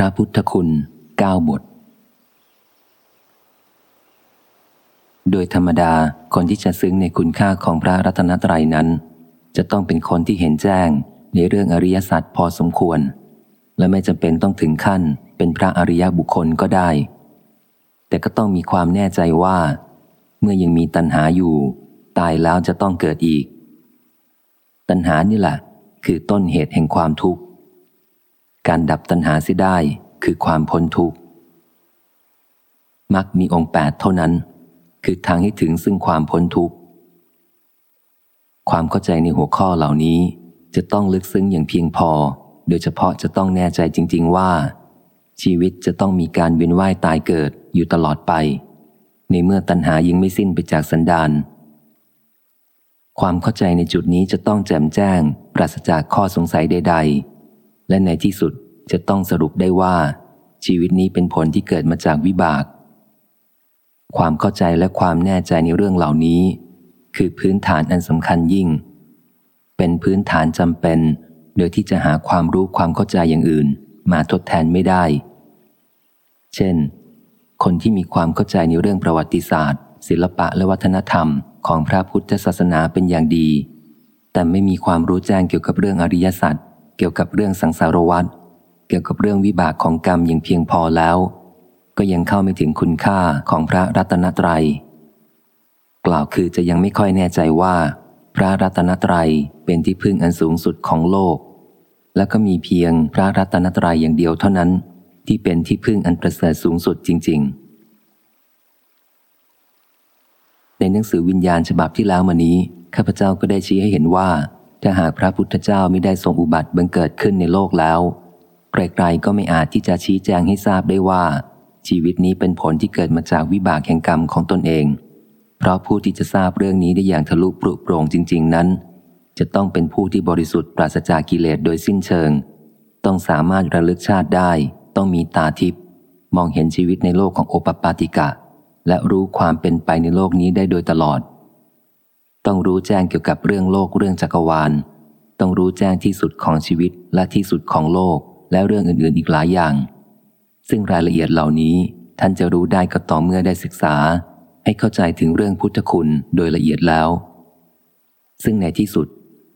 ระพุทธคุณเก้าบท โดยธรรมดาคนที่จะซึ้งในคุณค่าของพระรัตนตรัยนั้น จะต้องเป็นคนที่เห็นแจ้งในเรื่องอริยสัจพอสมควร และไม่จำเป็นต้องถึงขั้นเป็นพระอริยบุคคลก็ได้ แต่ก็ต้องมีความแน่ใจว่า เมื่อยังมีตัณหาอยู่ ตายแล้วจะต้องเกิดอีก ตัณหานี่แหละคือต้นเหตุแห่งความทุกข์ การดับตัณหาเสียได้คือความพ้นทุกข์มักมีองค์แปดเท่านั้น คือทางให้ถึงซึ่งความพ้นทุกข์ ความเข้าใจในหัวข้อเหล่านี้จะต้องลึกซึ้งอย่างเพียงพอ โดยเฉพาะจะต้องแน่ใจจริง ๆ ว่า ชีวิตจะต้องมีการเวียนว่ายตายเกิดอยู่ตลอดไป ในเมื่อตัณหายังไม่สิ้นไปจากสันดานความเข้าใจในจุดนี้จะต้องแจ่มแจ้ง ปราศจากข้อสงสัยใด ๆ และในที่สุดจะต้องสรุปได้ว่า ชีวิตนี้เป็นผลที่เกิดมาจากวิบาก ความเข้าใจและความแน่ใจในเรื่องเหล่านี้ คือพื้นฐานอันสำคัญยิ่ง เป็นพื้นฐานจำเป็น โดยที่จะหาความรู้ความเข้าใจอย่างอื่น มาทดแทนไม่ได้ เช่น คนที่มีความเข้าใจในเรื่องประวัติศาสตร์ ศิลปะและวัฒนธรรมของพระพุทธศาสนาเป็นอย่างดี แต่ไม่มีความรู้แจ้งเกี่ยวกับเรื่องอริยสัจ เกี่ยวกับเรื่องสังสารวัฏเกี่ยวกับเรื่องวิบากของกรรมอย่างเพียงพอแล้ว ก็ยังเข้าไม่ถึงคุณค่าของพระรัตนตรยัย กล่าวคือจะยังไม่ค่อยแน่ใจว่า พระรัตนตรัยเป็นที่พึ่งอันสูงสุดของโลก และก็มีเพียงพระรัตนตรัยอย่างเดียวเท่านั้น ที่เป็นที่พึ่งอันประเสริฐสูงสุดจริง ๆในหนังสือวิญญาณฉบับที่แล้วมานี้ ข้าพเจ้าก็ได้ชี้ให้เห็นว่า ถ้าหากพระพุทธเจ้าไม่ได้ทรงอุบัติบังเกิดขึ้นในโลกแล้วไกลๆก็ไม่อาจที่จะชี้แจงให้ทราบได้ว่า ชีวิตนี้เป็นผลที่เกิดมาจากวิบากแห่งกรรมของตนเอง เพราะผู้ที่จะทราบเรื่องนี้ได้อย่างทะลุปรุโปร่งจริง ๆ นั้น จะต้องเป็นผู้ที่บริสุทธิ์ปราศจากกิเลสโดยสิ้นเชิง ต้องสามารถระลึกชาติได้ ต้องมีตาทิพย์มองเห็นชีวิตในโลกของโอปปาติกะ และรู้ความเป็นไปในโลกนี้ได้โดยตลอด ต้องรู้แจ้งเกี่ยวกับเรื่องโลกเรื่องจักรวาล ต้องรู้แจ้งที่สุดของชีวิตและที่สุดของโลกและเรื่องอื่นๆอีกหลายอย่าง ซึ่งรายละเอียดเหล่านี้ท่านจะรู้ได้ก็ต่อเมื่อได้ศึกษา ให้เข้าใจถึงเรื่องพุทธคุณโดยละเอียดแล้ว ซึ่งในที่สุด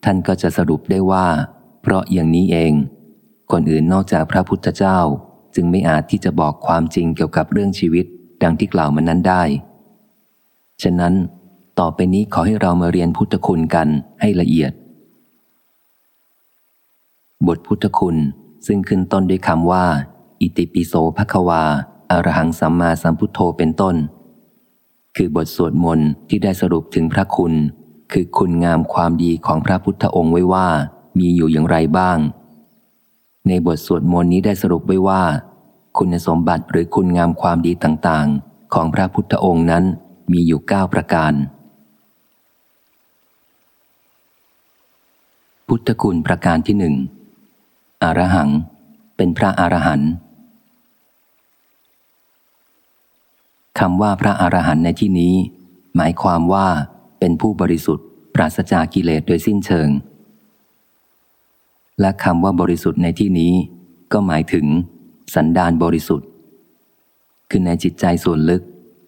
ท่านก็จะสรุปได้ว่า เพราะอย่างนี้เอง คนอื่นนอกจากพระพุทธเจ้าจึงไม่อาจที่จะบอกความจริงเกี่ยวกับเรื่องชีวิต ดังที่กล่าวมานั้นได้ ฉะนั้น ต่อไปนี้ขอให้เรามาเรียนพุทธคุณกันให้ละเอียด บทพุทธคุณซึ่งขึ้นต้นด้วยคำว่า อิติปิโสภควาอารหังสัมมาสัมพุทโธเป็นต้น คือบทสวดมนต์ที่ได้สรุปถึงพระคุณ คือคุณงามความดีของพระพุทธองค์ไว้ว่ามีอยู่อย่างไรบ้าง ในบทสวดมนต์นี้ได้สรุปไว้ว่า คุณสมบัติหรือคุณงามความดีต่างๆ ของพระพุทธองค์นั้นมีอยู่เก้าประการ พุทธคุณประการที่หนึ่งอรหัง เป็นพระอรหันต์คำว่าพระอรหันต์ในที่นี้ หมายความว่าเป็นผู้บริสุทธิ์ ปราศจากกิเลสโดยสิ้นเชิง และคำว่าบริสุทธิ์ในที่นี้ ก็หมายถึง สันดานบริสุทธิ์ คือในจิตใจส่วนลึก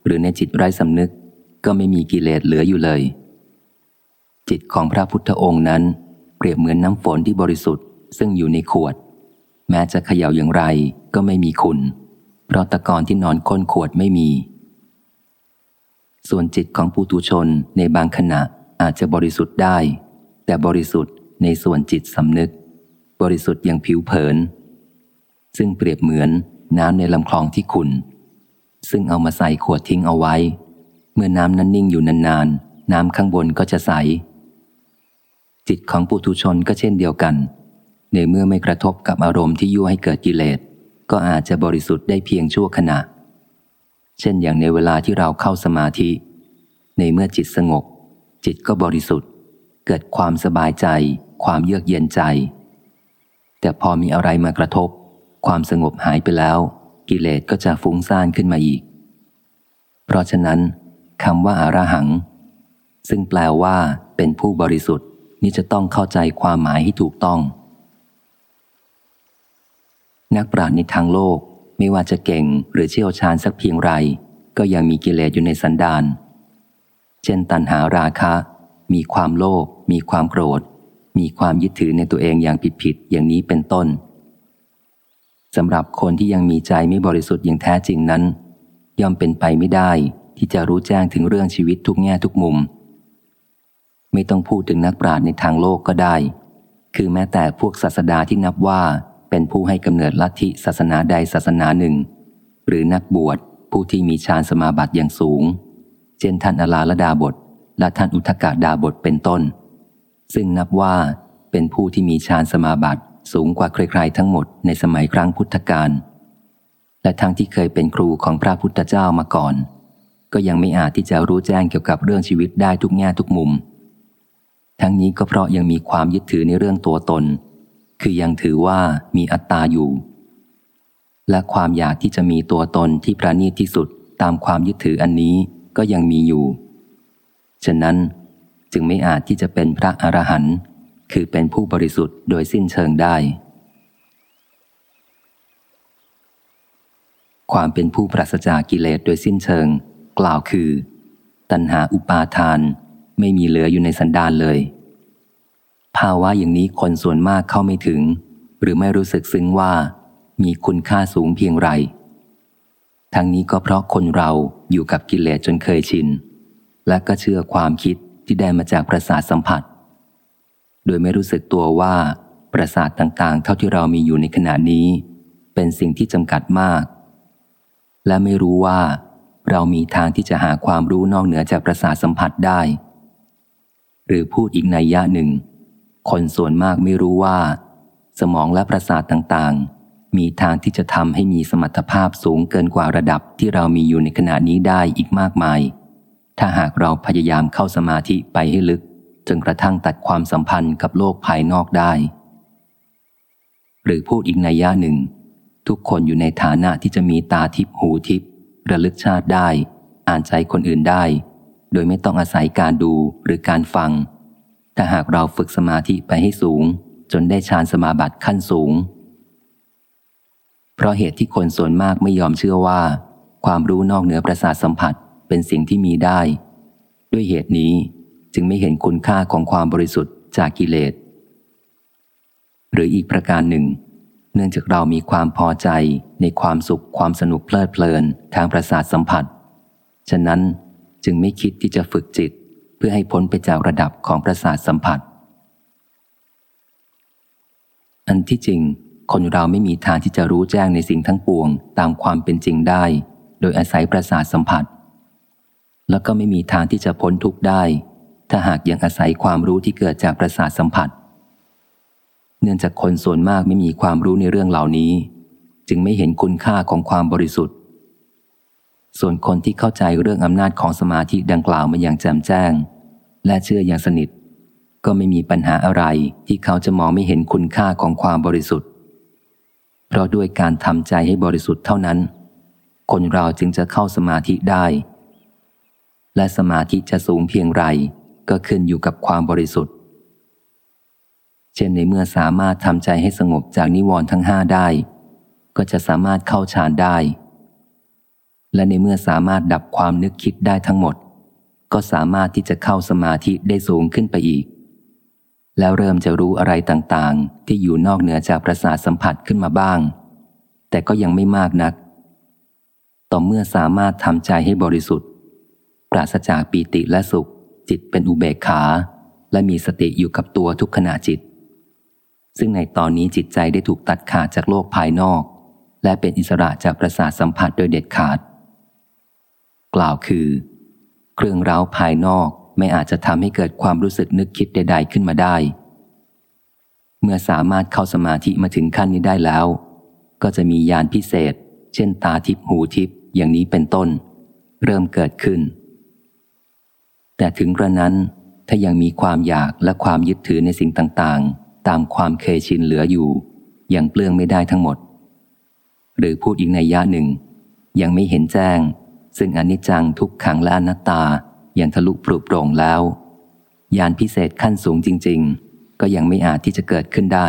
หรือในจิตไร้สำนึก ก็ไม่มีกิเลสเหลืออยู่เลย จิตของพระพุทธองค์นั้น เปรียบเหมือนน้ำฝนที่บริสุทธิ์ซึ่งอยู่ในขวด แม้จะเขย่าอย่างไรก็ไม่มีขุนเพราะตะกอนที่นอนค้นขวดไม่มี ส่วนจิตของปุตุชนในบางขณะอาจจะบริสุทธิ์ได้ แต่บริสุทธิ์ในส่วนจิตสำนึก บริสุทธิ์อย่างผิวเผิน ซึ่งเปรียบเหมือนน้ำในลำคลองที่ขุนซึ่งเอามาใส่ขวดทิ้งเอาไว้ เมื่อน้ำนั้นนิ่งอยู่นานๆ น้ำข้างบนก็จะใส จิตของปุถุชนก็เช่นเดียวกัน ในเมื่อไม่กระทบกับอารมณ์ที่ยั่วให้เกิดกิเลส ก็อาจจะบริสุทธิ์ได้เพียงชั่วขณะ เช่นอย่างในเวลาที่เราเข้าสมาธิ ในเมื่อจิตสงบ จิตก็บริสุทธิ์ เกิดความสบายใจ ความเยือกเย็นใจ แต่พอมีอะไรมากระทบ ความสงบหายไปแล้ว กิเลสก็จะฟุ้งซ่านขึ้นมาอีก เพราะฉะนั้นคำว่าอารหัง ซึ่งแปลว่าเป็นผู้บริสุทธิ์ นี่จะต้องเข้าใจความหมายให้ถูกต้อง นักปราชญ์ในทางโลกไม่ว่าจะเก่งหรือเชี่ยวชาญสักเพียงไร ก็ยังมีกิเลสอยู่ในสันดาน เช่นตัณหาราคะ มีความโลภมีความโกรธ มีความยึดถือในตัวเองอย่างผิดๆอย่างนี้เป็นต้นสำหรับคนที่ยังมีใจไม่บริสุทธิ์อย่างแท้จริงนั้น ย่อมเป็นไปไม่ได้ที่จะรู้แจ้งถึงเรื่องชีวิตทุกแง่ทุกมุม ไม่ต้องพูดถึงนักปราชญ์ในทางโลกก็ได้ คือแม้แต่พวกศาสดาที่นับว่าเป็นผู้ให้กำเนิดลัทธิศาสนาใดศาสนาหนึ่ง หรือนักบวชผู้ที่มีฌานสมาบัติอย่างสูง เช่นท่านอลาลดาบท และท่านอุทกาดาบทเป็นต้น ซึ่งนับว่าเป็นผู้ที่มีฌานสมาบัติสูงกว่าใครๆทั้งหมดในสมัยครั้งพุทธกาลและทั้งที่เคยเป็นครูของพระพุทธเจ้ามาก่อน ก็ยังไม่อาจที่จะรู้แจ้งเกี่ยวกับเรื่องชีวิตได้ทุกแง่ทุกมุม ทั้งนี้ก็เพราะยังมีความยึดถือในเรื่องตัวตน คือยังถือว่ามีอัตตาอยู่ และความอยากที่จะมีตัวตนที่ประณีตที่สุดตามความยึดถืออันนี้ก็ยังมีอยู่ ฉะนั้นจึงไม่อาจที่จะเป็นพระอรหันต์คือเป็นผู้บริสุทธิ์โดยสิ้นเชิงได้ ความเป็นผู้ปราศจากกิเลสโดยสิ้นเชิง กล่าวคือ ตัณหาอุปาทาน ไม่มีเหลืออยู่ในสันดานเลย ภาวะอย่างนี้คนส่วนมากเข้าไม่ถึง หรือไม่รู้สึกซึ้งว่า มีคุณค่าสูงเพียงไร ทั้งนี้ก็เพราะคนเราอยู่กับกิเลสจนเคยชิน และก็เชื่อความคิดที่ได้มาจากประสาทสัมผัส โดยไม่รู้สึกตัวว่า ประสาทต่างๆ เท่าที่เรามีอยู่ในขณะนี้ เป็นสิ่งที่จำกัดมาก และไม่รู้ว่า เรามีทางที่จะหาความรู้นอกเหนือจากประสาทสัมผัสได้ หรือพูดอีกในยะหนึ่ง คนส่วนมากไม่รู้ว่า สมองและประสาทต่างๆ มีทางที่จะทำให้มีสมรรถภาพสูงเกินกว่าระดับที่เรามีอยู่ในขณะนี้ได้อีกมากมาย ถ้าหากเราพยายามเข้าสมาธิไปให้ลึก จนกระทั่งตัดความสัมพันธ์กับโลกภายนอกได้ หรือพูดอีกในย่าหนึ่ง ทุกคนอยู่ในฐานะที่จะมีตาทิพหูทิพระลึกชาติได้ อ่านใจคนอื่นได้ ดยไม่ต้องอาศัยการดูหรือการฟัง ถ้าหากเราฝึกสมาธิไปให้สูง จนได้ฌานสมาบัติขั้นสูง เพราะเหตุที่คนส่วนมากไม่ยอมเชื่อว่า ความรู้นอกเหนือประสาทสัมผัสเป็นสิ่งที่มีได้ ด้วยเหตุนี้จึงไม่เห็นคุณค่าของความบริสุทธิ์จากกิเลส หรืออีกประการหนึ่ง เนื่องจากเรามีความพอใจในความสุขความสนุกเพลิดเพลินทางประสาทสัมผัส ฉะนั้น จึงไม่คิดที่จะฝึกจิต เพื่อให้พ้นไปจากระดับของประสาทสัมผัส อันที่จริง คนเราไม่มีทางที่จะรู้แจ้งในสิ่งทั้งปวง ตามความเป็นจริงได้ โดยอาศัยประสาทสัมผัส แล้วก็ไม่มีทางที่จะพ้นทุกข์ได้ ถ้าหากยังอาศัยความรู้ที่เกิดจากประสาทสัมผัส เนื่องจากคนส่วนมากไม่มีความรู้ในเรื่องเหล่านี้ จึงไม่เห็นคุณค่าของความบริสุทธิ์ ส่วนคนที่เข้าใจเรื่องอำนาจของสมาธิดังกล่าวมาอย่างแจ่มแจ้ง และเชื่ออย่างสนิท ก็ไม่มีปัญหาอะไรที่เขาจะมองไม่เห็นคุณค่าของความบริสุทธิ์ เพราะด้วยการทำใจให้บริสุทธิ์เท่านั้น คนเราจึงจะเข้าสมาธิได้ และสมาธิจะสูงเพียงไรก็ขึ้นอยู่กับความบริสุทธิ์ เช่นในเมื่อสามารถทำใจให้สงบจากนิวรณ์ทั้งห้าได้ ก็จะสามารถเข้าฌานได้ และในเมื่อสามารถดับความนึกคิดได้ทั้งหมด ก็สามารถที่จะเข้าสมาธิได้สูงขึ้นไปอีก แล้วเริ่มจะรู้อะไรต่างๆ ที่อยู่นอกเหนือจากประสาทสัมผัสขึ้นมาบ้าง แต่ก็ยังไม่มากนัก ต่อเมื่อสามารถทำใจให้บริสุทธิ์ ปราศจากปีติและสุข จิตเป็นอุเบกขา และมีสติอยู่กับตัวทุกขณะจิต ซึ่งในตอนนี้จิตใจได้ถูกตัดขาดจากโลกภายนอก และเป็นอิสระจากประสาทสัมผัสโดยเด็ดขาด กล่าวคือ เครื่องร้าวภายนอกไม่อาจจะทำให้เกิดความรู้สึกนึกคิดใด ๆ ขึ้นมาได้ เมื่อสามารถเข้าสมาธิมาถึงขั้นนี้ได้แล้ว ก็จะมียานพิเศษ เช่นตาทิพหูทิพอย่างนี้เป็นต้น เริ่มเกิดขึ้น แต่ถึงกระนั้นถ้ายังมีความอยากและความยึดถือในสิ่งต่างๆ ตามความเคยชินเหลืออยู่ ยังเปลื้องไม่ได้ทั้งหมด หรือพูดอีกในยะหนึ่ง ยังไม่เห็นแจ้ง ซึ่งอนิจจังทุกขังและอนัตตาอย่างทะลุปลุกโปร่งแล้วยานพิเศษขั้นสูงจริง ๆ ก็ยังไม่อาจที่จะเกิดขึ้นได้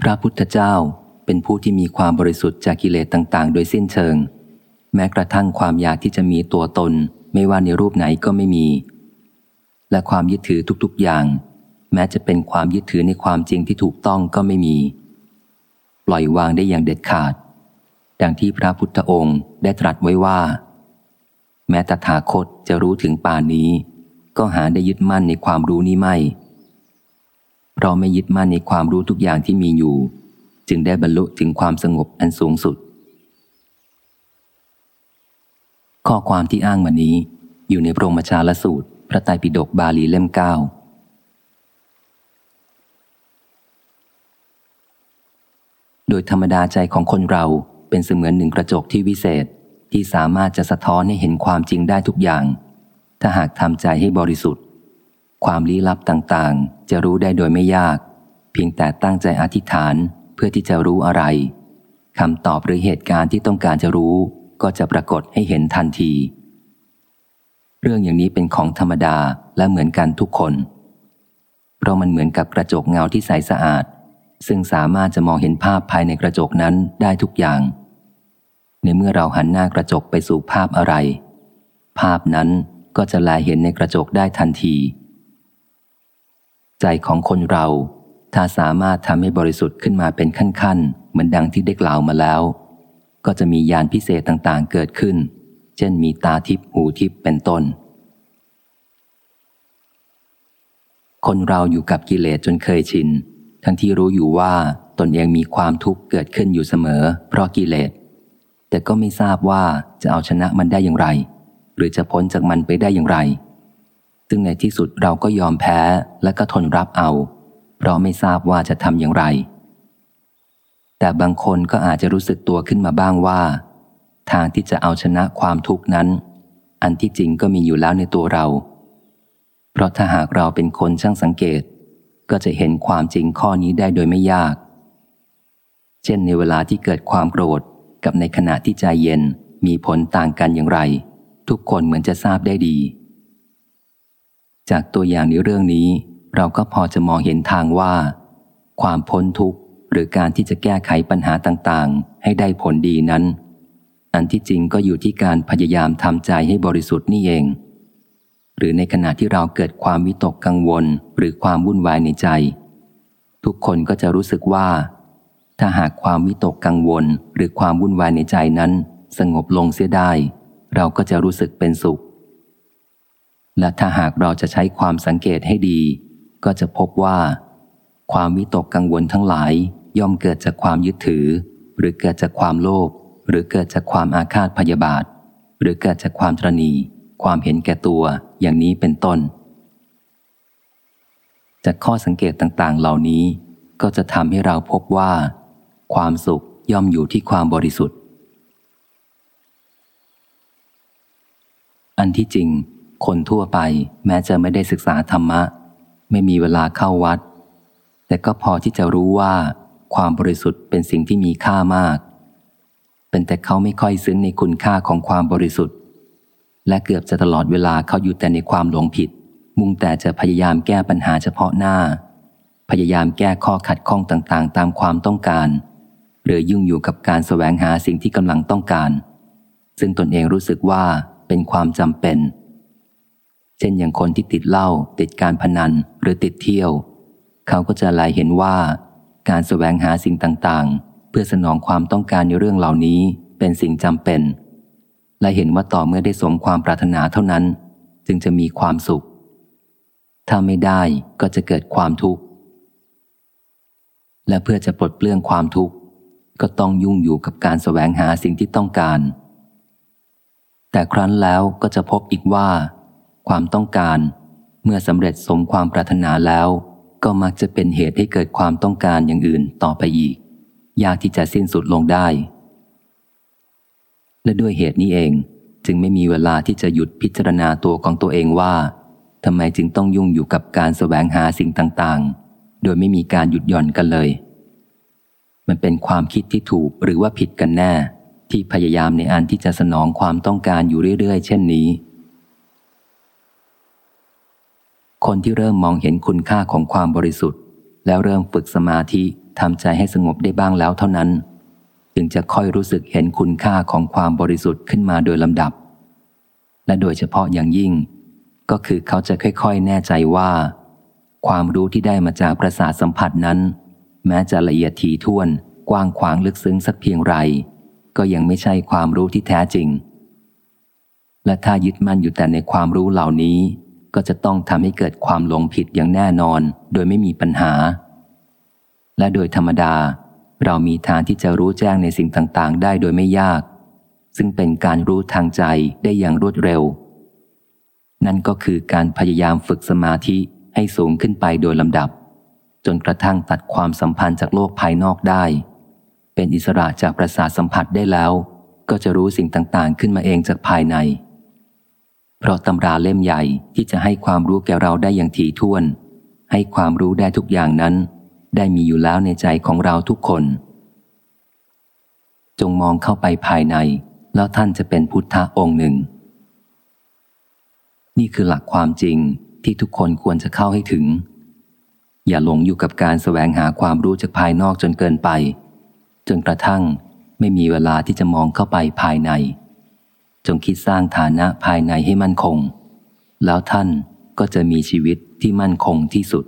พระพุทธเจ้าเป็นผู้ที่มีความบริสุทธิ์จากกิเลสต่าง ๆ โดยสิ้นเชิง แม้กระทั่งความอยากที่จะมีตัวตน ไม่ว่าในรูปไหนก็ไม่มี และความยึดถือทุก ๆ อย่าง แม้จะเป็นความยึดถือในความจริงที่ถูกต้องก็ไม่มี ปล่อยวางได้อย่างเด็ดขาด ดังที่พระพุทธองค์ได้ตรัสไว้ว่า แม้ตถาคตจะรู้ถึงป่านนี้ ก็หาได้ยึดมั่นในความรู้นี้ไม่ เพราะไม่ยึดมั่นในความรู้ทุกอย่างที่มีอยู่ จึงได้บรรลุถึงความสงบอันสูงสุด ข้อความที่อ้างมานี้อยู่ในพรมชาลสูตร พระไตรปิฎกบาลีเล่มเก้าโดยธรรมดาใจของคนเรา เป็นเสมือนหนึ่งกระจกที่วิเศษที่สามารถจะสะท้อนให้เห็นความจริงได้ทุกอย่าง ถ้าหากทำใจให้บริสุทธิ์ ความลี้ลับต่างๆ จะรู้ได้โดยไม่ยาก เพียงแต่ตั้งใจอธิษฐานเพื่อที่จะรู้อะไรคำตอบหรือเหตุการณ์ที่ต้องการจะรู้ ก็จะปรากฏให้เห็นทันที เรื่องอย่างนี้เป็นของธรรมดาและเหมือนกันทุกคน เพราะมันเหมือนกับกระจกเงาที่ใสสะอาด ซึ่งสามารถจะมองเห็นภาพภายในกระจกนั้นได้ทุกอย่าง ในเมื่อเราหันหน้ากระจกไปสู่ภาพอะไร ภาพนั้นก็จะแลเห็นในกระจกได้ทันที ใจของคนเรา ถ้าสามารถทำให้บริสุทธิ์ขึ้นมาเป็นขั้นๆเหมือนดังที่ได้กล่าวมาแล้ว ก็จะมียานพิเศษต่างๆเกิดขึ้น เช่นมีตาทิพหูทิพเป็นต้น คนเราอยู่กับกิเลสจนเคยชิน ทั้งที่รู้อยู่ว่าตนเองมีความทุกข์เกิดขึ้นอยู่เสมอ เพราะกิเลส แต่ก็ไม่ทราบว่าจะเอาชนะมันได้อย่างไร หรือจะพ้นจากมันไปได้อย่างไร ซึ่งในที่สุดเราก็ยอมแพ้และก็ทนรับเอา เพราะไม่ทราบว่าจะทำอย่างไร แต่บางคนก็อาจจะรู้สึกตัวขึ้นมาบ้างว่า ทางที่จะเอาชนะความทุกข์นั้น อันที่จริงก็มีอยู่แล้วในตัวเรา เพราะถ้าหากเราเป็นคนช่างสังเกต ก็จะเห็นความจริงข้อนี้ได้โดยไม่ยาก เช่นในเวลาที่เกิดความโกรธ กับในขณะที่ใจเย็นมีผลต่างกันอย่างไร ทุกคนเหมือนจะทราบได้ดี จากตัวอย่างในเรื่องนี้ เราก็พอจะมองเห็นทางว่า ความพ้นทุกข์หรือการที่จะแก้ไขปัญหาต่างๆ ให้ได้ผลดีนั้น อันที่จริงก็อยู่ที่การพยายามทำใจให้บริสุทธิ์นี่เอง หรือในขณะที่เราเกิดความวิตกกังวลหรือความวุ่นวายในใจ ทุกคนก็จะรู้สึกว่า ถ้าหากความวิตกกังวลหรือความวุ่นวายในใจนั้น สงบลงเสียได้ เราก็จะรู้สึกเป็นสุข และถ้าหากเราจะใช้ความสังเกตให้ดี ก็จะพบว่า ความวิตกกังวลทั้งหลาย ย่อมเกิดจากความยึดถือ หรือเกิดจากความโลภหรือเกิดจากความอาฆาตพยาบาท หรือเกิดจากความตรณีความเห็นแก่ตัวอย่างนี้เป็นต้น จากข้อสังเกตต่างๆ เหล่านี้ก็จะทำให้เราพบว่า ความสุขย่อมอยู่ที่ความบริสุทธิ์ อันที่จริง คนทั่วไปแม้จะไม่ได้ศึกษาธรรมะ ไม่มีเวลาเข้าวัด แต่ก็พอที่จะรู้ว่า ความบริสุทธิ์เป็นสิ่งที่มีค่ามาก เป็นแต่เขาไม่ค่อยซึ้งในคุณค่าของความบริสุทธิ์ และเกือบจะตลอดเวลาเขาอยู่แต่ในความหลงผิด มุ่งแต่จะพยายามแก้ปัญหาเฉพาะหน้า พยายามแก้ข้อขัดข้องต่างๆ ตามความต้องการ หรือยุ่งอยู่กับการแสวงหาสิ่งที่กำลังต้องการ ซึ่งตนเองรู้สึกว่าเป็นความจำเป็น เช่นอย่างคนที่ติดเหล้าติดการพนันหรือติดเที่ยว เขาก็จะลายเห็นว่า การแสวงหาสิ่งต่างๆ เพื่อสนองความต้องการในเรื่องเหล่านี้เป็นสิ่งจำเป็น และเห็นว่าต่อเมื่อได้สมความปรารถนาเท่านั้น จึงจะมีความสุข ถ้าไม่ได้ก็จะเกิดความทุกข์และเพื่อจะปลดเปลื้องความทุกข์ ก็ต้องยุ่งอยู่กับการสแสวงหาสิ่งที่ต้องการ แต่ครั้นแล้วก็จะพบอีกว่า ความต้องการ เมื่อสำเร็จสมความปรารถนาแล้ว ก็มักจะเป็นเหตุให้เกิดความต้องการอย่างอื่นต่อไปอีก ยากที่จะสิ้นสุดลงได้ และด้วยเหตุนี้เองจึงไม่มีเวลาที่จะหยุดพิจารณาตัวของตัวเองว่าทำไมจึงต้องยุ่งอยู่กับการสแสวงหาสิ่งต่าง ๆ โดยไม่มีการหยุดหย่อนกันเลย มันเป็นความคิดที่ถูกหรือว่าผิดกันแน่ ที่พยายามในอันที่จะสนองความต้องการอยู่เรื่อย ๆ เช่นนี้ คนที่เริ่มมองเห็นคุณค่าของความบริสุทธิ์ แล้วเริ่มฝึกสมาธิทำใจให้สงบได้บ้างแล้วเท่านั้น จึงจะค่อยรู้สึกเห็นคุณค่าของความบริสุทธิ์ขึ้นมาโดยลำดับ และโดยเฉพาะอย่างยิ่ง ก็คือเขาจะค่อยๆ แน่ใจว่า ความรู้ที่ได้มาจากประสาทสัมผัสนั้น แม้จะละเอียดถี่ถ้วน กว้างขวางลึกซึ้งสักเพียงไร ก็ยังไม่ใช่ความรู้ที่แท้จริง และถ้ายึดมั่นอยู่แต่ในความรู้เหล่านี้ ก็จะต้องทำให้เกิดความหลงผิดอย่างแน่นอน โดยไม่มีปัญหา และโดยธรรมดา เรามีทางที่จะรู้แจ้งในสิ่งต่างๆ ได้โดยไม่ยาก ซึ่งเป็นการรู้ทางใจได้อย่างรวดเร็ว นั่นก็คือการพยายามฝึกสมาธิให้สูงขึ้นไปโดยลำดับ จนกระทั่งตัดความสัมพันธ์จากโลกภายนอกได้ เป็นอิสระจากประสาทสัมผัสได้แล้ว ก็จะรู้สิ่งต่างๆ ขึ้นมาเองจากภายใน เพราะตำราเล่มใหญ่ที่จะให้ความรู้แก่เราได้อย่างถี่ถ้วน ให้ความรู้ได้ทุกอย่างนั้น ได้มีอยู่แล้วในใจของเราทุกคน จงมองเข้าไปภายใน แล้วท่านจะเป็นพุทธะองค์หนึ่ง นี่คือหลักความจริงที่ทุกคนควรจะเข้าให้ถึง อย่าหลงอยู่กับการแสวงหาความรู้จากภายนอกจนเกินไป จนกระทั่งไม่มีเวลาที่จะมองเข้าไปภายใน จงคิดสร้างฐานะภายในให้มั่นคง แล้วท่านก็จะมีชีวิตที่มั่นคงที่สุด